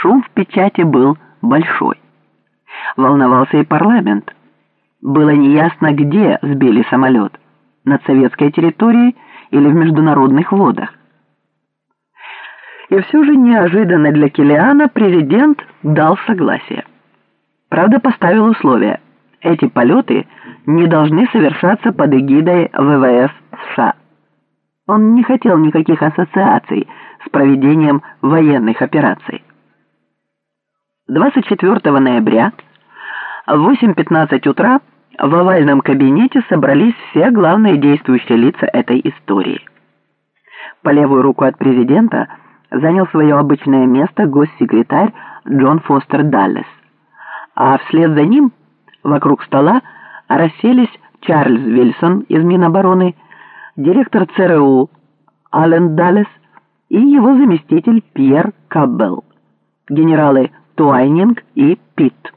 Шум в печати был большой. Волновался и парламент. Было неясно, где сбили самолет – над советской территорией или в международных водах. И все же неожиданно для Килиана президент дал согласие. Правда, поставил условие – эти полеты не должны совершаться под эгидой ВВС США. Он не хотел никаких ассоциаций с проведением военных операций. 24 ноября в 8.15 утра в овальном кабинете собрались все главные действующие лица этой истории. По левую руку от президента занял свое обычное место госсекретарь Джон Фостер Даллес, а вслед за ним вокруг стола расселись Чарльз Вильсон из Минобороны, директор ЦРУ Аллен Даллес и его заместитель Пьер Каббелл, генералы Туайнинг и Питт.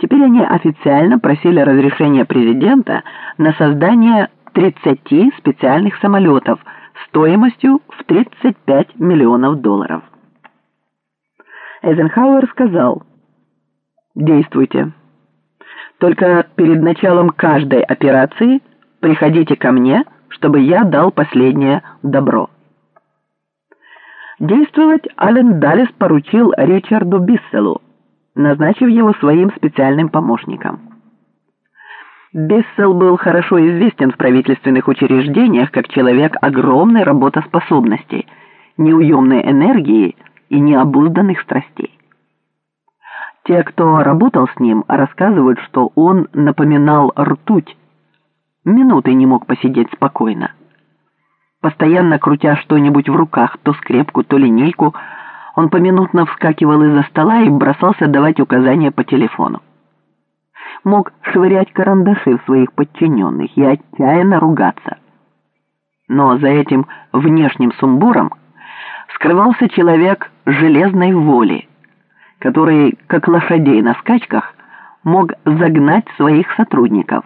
Теперь они официально просили разрешения президента на создание 30 специальных самолетов стоимостью в 35 миллионов долларов. Эйзенхауэр сказал, «Действуйте. Только перед началом каждой операции приходите ко мне, чтобы я дал последнее добро». Действовать Ален Даллес поручил Ричарду Бисселу, назначив его своим специальным помощником. Бессел был хорошо известен в правительственных учреждениях как человек огромной работоспособности, неуемной энергии и необузданных страстей. Те, кто работал с ним, рассказывают, что он напоминал ртуть. Минуты не мог посидеть спокойно. Постоянно крутя что-нибудь в руках, то скрепку, то линейку, он поминутно вскакивал из-за стола и бросался давать указания по телефону. Мог швырять карандаши в своих подчиненных и отчаянно ругаться. Но за этим внешним сумбуром скрывался человек железной воли, который, как лошадей на скачках, мог загнать своих сотрудников,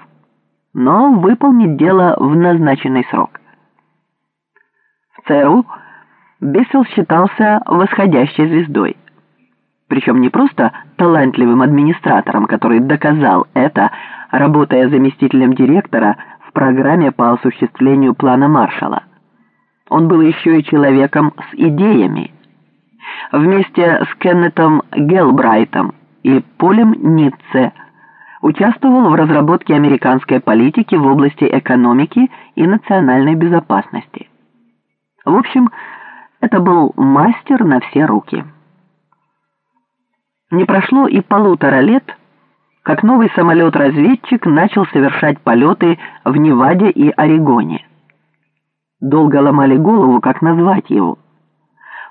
но выполнить дело в назначенный срок. ЦРУ Бессел считался восходящей звездой. Причем не просто талантливым администратором, который доказал это, работая заместителем директора в программе по осуществлению плана Маршалла. Он был еще и человеком с идеями. Вместе с Кеннетом Гелбрайтом и Полем Ницце участвовал в разработке американской политики в области экономики и национальной безопасности. В общем, это был мастер на все руки. Не прошло и полутора лет, как новый самолет-разведчик начал совершать полеты в Неваде и Орегоне. Долго ломали голову, как назвать его.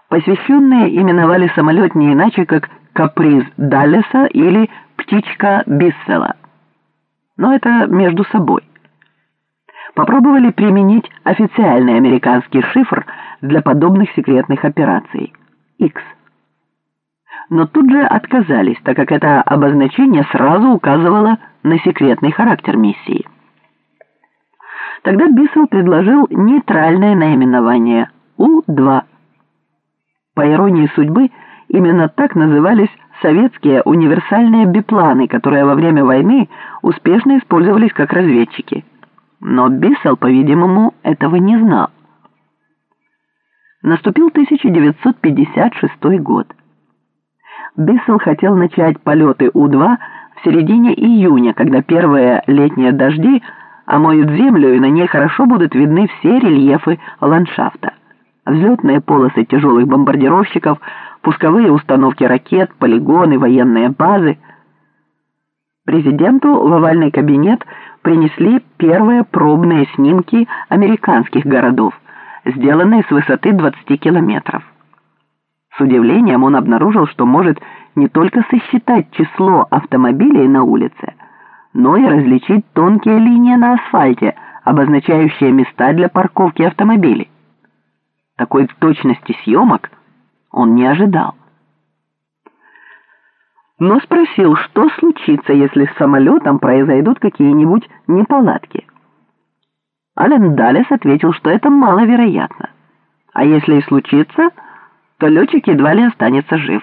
Посвященные именовали самолет не иначе, как «Каприз Даллеса» или «Птичка Биссела». Но это между собой попробовали применить официальный американский шифр для подобных секретных операций – X. Но тут же отказались, так как это обозначение сразу указывало на секретный характер миссии. Тогда Бисел предложил нейтральное наименование У-2. По иронии судьбы, именно так назывались советские универсальные бипланы, которые во время войны успешно использовались как разведчики – но Бисел, по-видимому, этого не знал. Наступил 1956 год. Бисел хотел начать полеты У-2 в середине июня, когда первые летние дожди омоют землю, и на ней хорошо будут видны все рельефы ландшафта. Взлетные полосы тяжелых бомбардировщиков, пусковые установки ракет, полигоны, военные базы. Президенту в овальный кабинет принесли первые пробные снимки американских городов, сделанные с высоты 20 километров. С удивлением он обнаружил, что может не только сосчитать число автомобилей на улице, но и различить тонкие линии на асфальте, обозначающие места для парковки автомобилей. Такой точности съемок он не ожидал но спросил, что случится, если с самолетом произойдут какие-нибудь неполадки. Ален Далес ответил, что это маловероятно. А если и случится, то летчик едва ли останется жив.